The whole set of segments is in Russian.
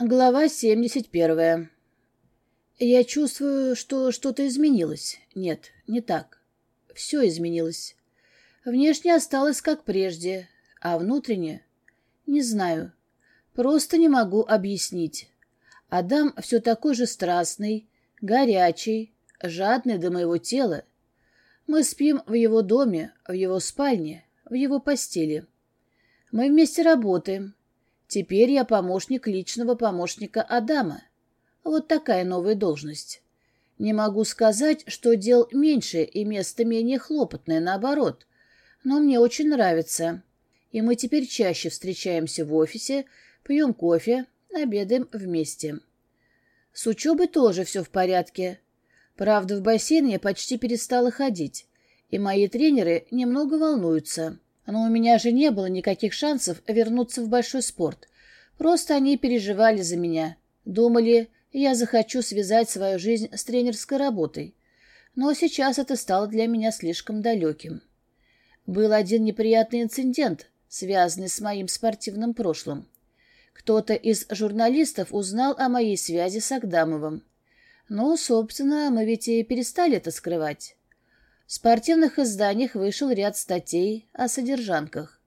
Глава 71. Я чувствую, что что-то изменилось. Нет, не так. Все изменилось. Внешне осталось как прежде, а внутренне... Не знаю. Просто не могу объяснить. Адам все такой же страстный, горячий, жадный до моего тела. Мы спим в его доме, в его спальне, в его постели. Мы вместе работаем, Теперь я помощник личного помощника Адама. Вот такая новая должность. Не могу сказать, что дел меньше и место менее хлопотное, наоборот. Но мне очень нравится. И мы теперь чаще встречаемся в офисе, пьем кофе, обедаем вместе. С учебой тоже все в порядке. Правда, в бассейн я почти перестала ходить, и мои тренеры немного волнуются. Но у меня же не было никаких шансов вернуться в большой спорт. Просто они переживали за меня. Думали, я захочу связать свою жизнь с тренерской работой. Но сейчас это стало для меня слишком далеким. Был один неприятный инцидент, связанный с моим спортивным прошлым. Кто-то из журналистов узнал о моей связи с Агдамовым. Ну, собственно, мы ведь и перестали это скрывать. В спортивных изданиях вышел ряд статей о содержанках.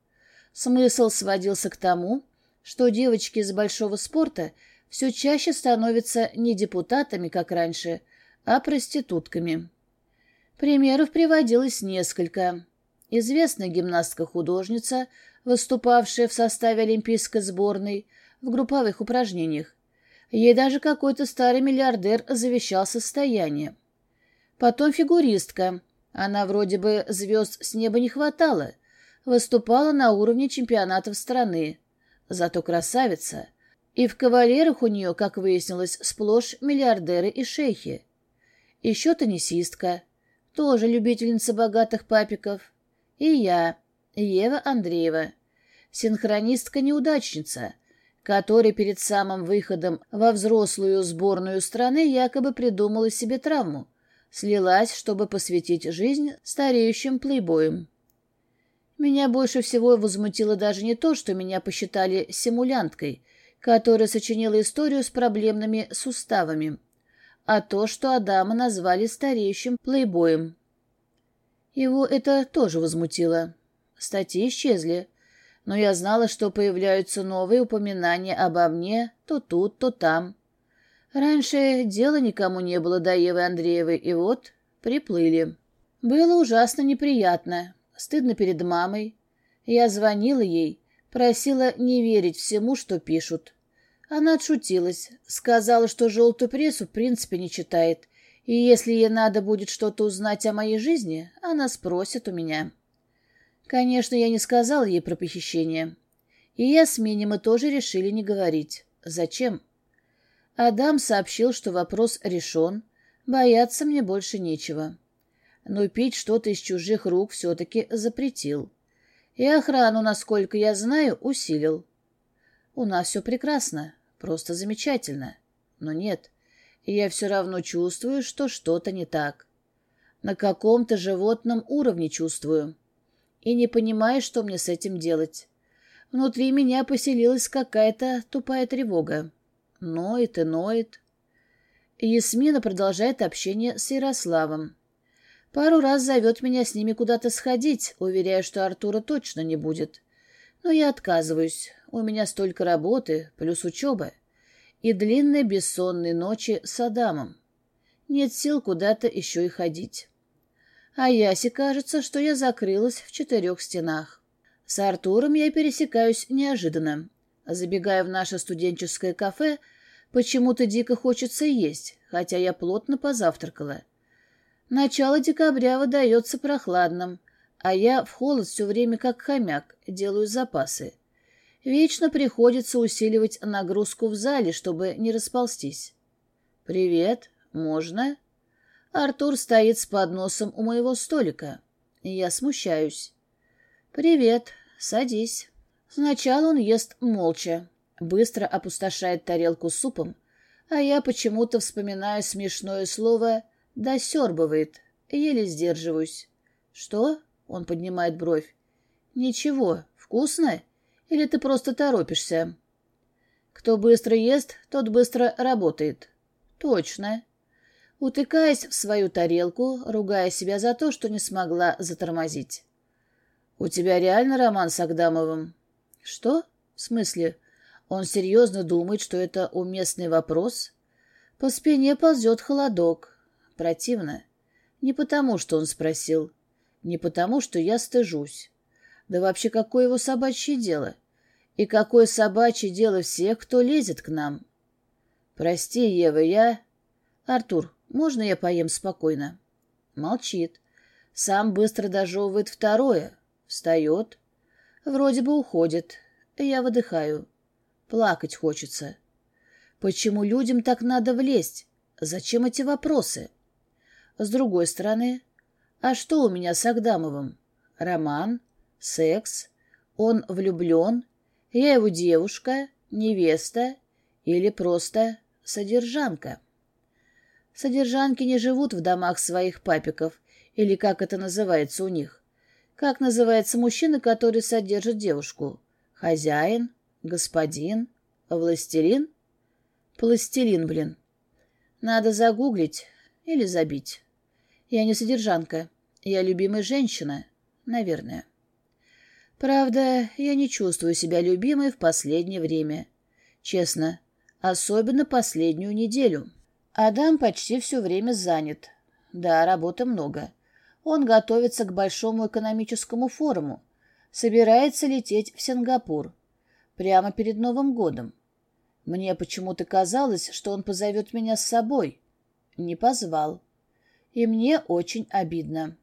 Смысл сводился к тому, что девочки из большого спорта все чаще становятся не депутатами, как раньше, а проститутками. Примеров приводилось несколько. Известная гимнастка-художница, выступавшая в составе олимпийской сборной в групповых упражнениях. Ей даже какой-то старый миллиардер завещал состояние. Потом фигуристка, она вроде бы звезд с неба не хватало, выступала на уровне чемпионатов страны. Зато красавица. И в кавалерах у нее, как выяснилось, сплошь миллиардеры и шейхи. Еще теннисистка, тоже любительница богатых папиков. И я, Ева Андреева, синхронистка-неудачница, которая перед самым выходом во взрослую сборную страны якобы придумала себе травму слилась, чтобы посвятить жизнь стареющим плейбоям. Меня больше всего возмутило даже не то, что меня посчитали симулянткой, которая сочинила историю с проблемными суставами, а то, что Адама назвали стареющим плейбоем. Его это тоже возмутило. Статьи исчезли, но я знала, что появляются новые упоминания обо мне то тут, то там. Раньше дела никому не было до Евы Андреевой, и вот приплыли. Было ужасно неприятно, стыдно перед мамой. Я звонила ей, просила не верить всему, что пишут. Она отшутилась, сказала, что желтую прессу в принципе не читает, и если ей надо будет что-то узнать о моей жизни, она спросит у меня. Конечно, я не сказала ей про похищение. И я с Мини мы тоже решили не говорить. Зачем? Адам сообщил, что вопрос решен, бояться мне больше нечего. Но пить что-то из чужих рук все-таки запретил. И охрану, насколько я знаю, усилил. У нас все прекрасно, просто замечательно. Но нет, я все равно чувствую, что что-то не так. На каком-то животном уровне чувствую. И не понимаю, что мне с этим делать. Внутри меня поселилась какая-то тупая тревога. Ноет и ноет. Ясмина продолжает общение с Ярославом. Пару раз зовет меня с ними куда-то сходить, уверяя, что Артура точно не будет. Но я отказываюсь. У меня столько работы, плюс учеба. И длинные бессонные ночи с Адамом. Нет сил куда-то еще и ходить. А Ясе кажется, что я закрылась в четырех стенах. С Артуром я пересекаюсь неожиданно. Забегая в наше студенческое кафе, почему-то дико хочется есть, хотя я плотно позавтракала. Начало декабря выдается прохладным, а я в холод все время как хомяк, делаю запасы. Вечно приходится усиливать нагрузку в зале, чтобы не расползтись. «Привет, можно?» Артур стоит с подносом у моего столика. Я смущаюсь. «Привет, садись». Сначала он ест молча, быстро опустошает тарелку супом, а я почему-то вспоминаю смешное слово «досербывает», еле сдерживаюсь. «Что?» — он поднимает бровь. «Ничего, вкусно? Или ты просто торопишься?» Кто быстро ест, тот быстро работает. Точно. Утыкаясь в свою тарелку, ругая себя за то, что не смогла затормозить. «У тебя реально роман с Агдамовым?» «Что? В смысле? Он серьезно думает, что это уместный вопрос?» По спине ползет холодок. Противно. Не потому, что он спросил. Не потому, что я стыжусь. Да вообще, какое его собачье дело? И какое собачье дело всех, кто лезет к нам? Прости, Ева, я... Артур, можно я поем спокойно? Молчит. Сам быстро дожевывает второе. Встает. Вроде бы уходит. Я выдыхаю. Плакать хочется. Почему людям так надо влезть? Зачем эти вопросы? С другой стороны, а что у меня с Агдамовым? Роман? Секс? Он влюблен? Я его девушка? Невеста? Или просто содержанка? Содержанки не живут в домах своих папиков, или как это называется у них. Как называется мужчина, который содержит девушку? Хозяин? Господин? Властелин? Пластилин, блин. Надо загуглить или забить. Я не содержанка. Я любимая женщина. Наверное. Правда, я не чувствую себя любимой в последнее время. Честно, особенно последнюю неделю. Адам почти все время занят. Да, работы много. Он готовится к большому экономическому форуму. Собирается лететь в Сингапур. Прямо перед Новым годом. Мне почему-то казалось, что он позовет меня с собой. Не позвал и мне очень обидно.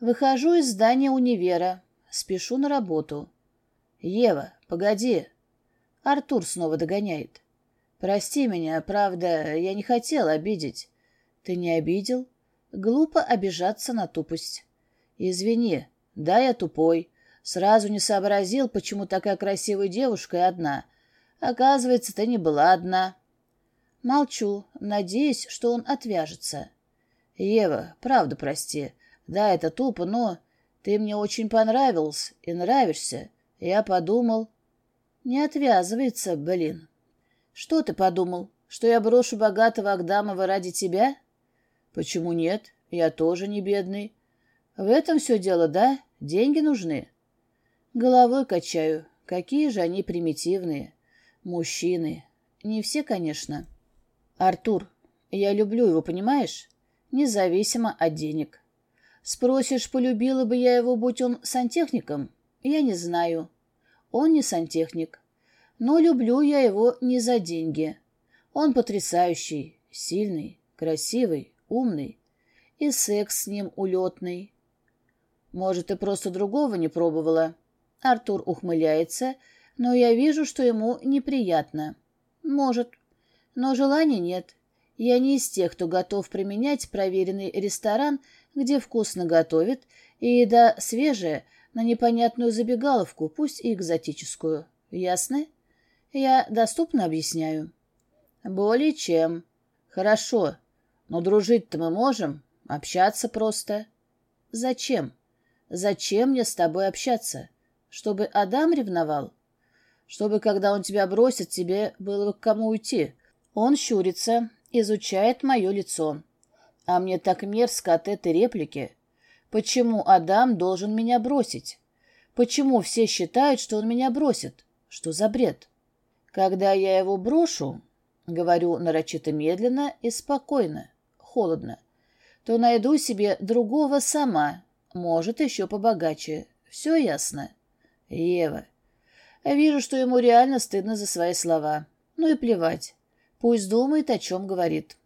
Выхожу из здания универа, спешу на работу. «Ева, погоди!» Артур снова догоняет. «Прости меня, правда, я не хотел обидеть». «Ты не обидел?» Глупо обижаться на тупость. «Извини, да, я тупой. Сразу не сообразил, почему такая красивая девушка и одна. Оказывается, ты не была одна». Молчу, надеясь, что он отвяжется. «Ева, правда прости. Да, это тупо, но ты мне очень понравился и нравишься. Я подумал...» «Не отвязывается, блин». «Что ты подумал? Что я брошу богатого Агдамова ради тебя?» «Почему нет? Я тоже не бедный. В этом все дело, да? Деньги нужны?» Головой качаю. Какие же они примитивные. Мужчины. Не все, конечно. Артур, я люблю его, понимаешь? независимо от денег. Спросишь, полюбила бы я его, будь он сантехником? Я не знаю. Он не сантехник. Но люблю я его не за деньги. Он потрясающий, сильный, красивый, умный. И секс с ним улетный. Может, ты просто другого не пробовала? Артур ухмыляется, но я вижу, что ему неприятно. Может. Но желания нет. Я не из тех, кто готов применять проверенный ресторан, где вкусно готовят, и еда свежая, на непонятную забегаловку, пусть и экзотическую. Ясно? Я доступно объясняю? Более чем. Хорошо. Но дружить-то мы можем. Общаться просто. Зачем? Зачем мне с тобой общаться? Чтобы Адам ревновал? Чтобы, когда он тебя бросит, тебе было к кому уйти. Он щурится, изучает мое лицо. А мне так мерзко от этой реплики. Почему Адам должен меня бросить? Почему все считают, что он меня бросит? Что за бред? Когда я его брошу, говорю нарочито медленно и спокойно, холодно, то найду себе другого сама, может, еще побогаче. Все ясно? Ева. Вижу, что ему реально стыдно за свои слова. Ну и плевать. Пусть думает, о чем говорит.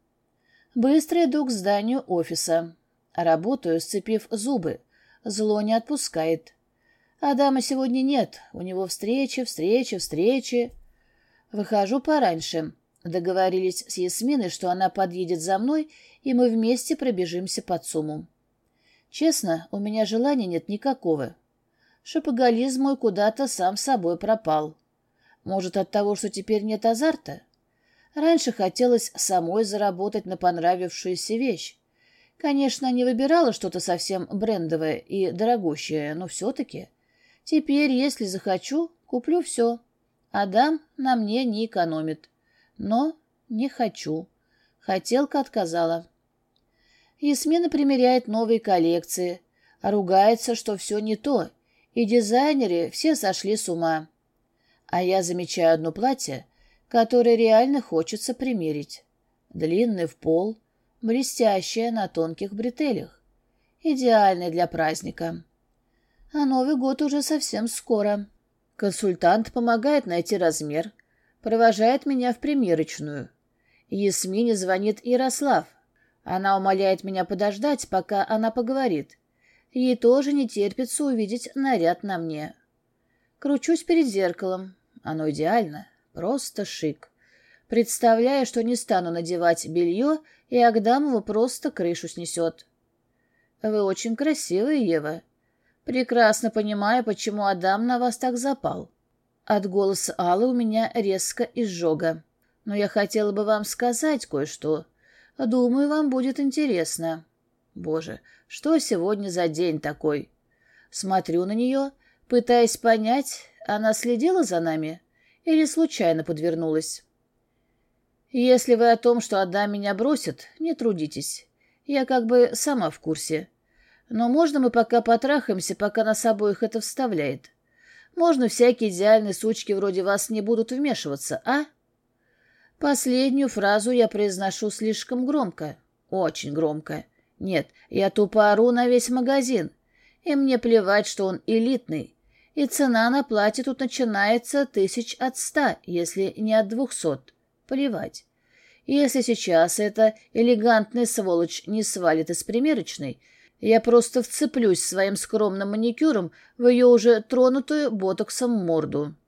Быстро иду к зданию офиса. Работаю, сцепив зубы. Зло не отпускает. Адама сегодня нет. У него встречи, встречи, встречи. Выхожу пораньше. Договорились с Ясминой, что она подъедет за мной, и мы вместе пробежимся под сумму. Честно, у меня желания нет никакого. Шопоголизм мой куда-то сам собой пропал. Может, от того, что теперь нет азарта? Раньше хотелось самой заработать на понравившуюся вещь. Конечно, не выбирала что-то совсем брендовое и дорогущее, но все-таки. Теперь, если захочу, куплю все. Адам на мне не экономит. Но не хочу. Хотелка отказала. Ясмина примеряет новые коллекции, ругается, что все не то, и дизайнеры все сошли с ума. А я замечаю одно платье, которое реально хочется примерить. Длинное в пол, блестящее на тонких бретелях. Идеальное для праздника. А Новый год уже совсем скоро. Консультант помогает найти размер, провожает меня в примерочную. Ясмине звонит Ярослав. Она умоляет меня подождать, пока она поговорит. Ей тоже не терпится увидеть наряд на мне. Кручусь перед зеркалом. Оно идеально, просто шик. Представляю, что не стану надевать белье, и Агдамова просто крышу снесет. Вы очень красивая, Ева. Прекрасно понимаю, почему Адам на вас так запал. От голоса Аллы у меня резко изжога. Но я хотела бы вам сказать кое-что. Думаю, вам будет интересно. Боже, что сегодня за день такой? Смотрю на нее, пытаясь понять, она следила за нами или случайно подвернулась. Если вы о том, что Адам меня бросит, не трудитесь. Я как бы сама в курсе. Но можно мы пока потрахаемся, пока нас обоих это вставляет? Можно всякие идеальные сучки вроде вас не будут вмешиваться, а? Последнюю фразу я произношу слишком громко. Очень громко. Нет, я тупо ору на весь магазин. И мне плевать, что он элитный. И цена на платье тут начинается тысяч от ста, если не от двухсот. Плевать. Если сейчас эта элегантная сволочь не свалит из примерочной, я просто вцеплюсь своим скромным маникюром в ее уже тронутую ботоксом морду.